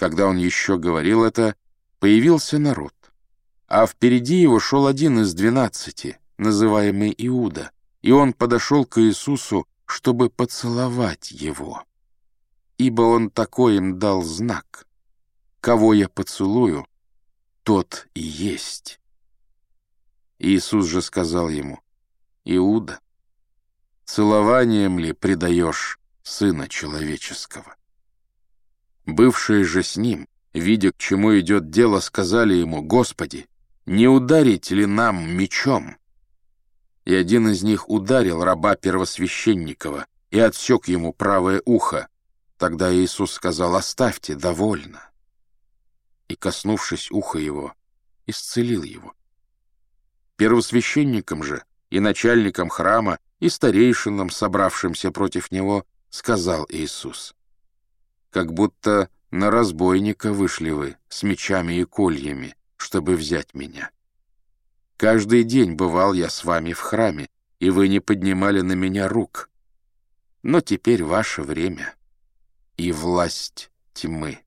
Когда он еще говорил это, появился народ. А впереди его шел один из двенадцати, называемый Иуда, и он подошел к Иисусу, чтобы поцеловать его. Ибо он такой им дал знак. «Кого я поцелую, тот и есть». Иисус же сказал ему, «Иуда, целованием ли предаешь Сына Человеческого?» Бывшие же с ним, видя, к чему идет дело, сказали ему, «Господи, не ударить ли нам мечом?» И один из них ударил раба первосвященникова и отсек ему правое ухо. Тогда Иисус сказал, «Оставьте, довольно». И, коснувшись уха его, исцелил его. Первосвященникам же и начальникам храма и старейшинам, собравшимся против него, сказал Иисус, «Как будто на разбойника вышли вы с мечами и кольями, чтобы взять меня. Каждый день бывал я с вами в храме, и вы не поднимали на меня рук. Но теперь ваше время и власть тьмы».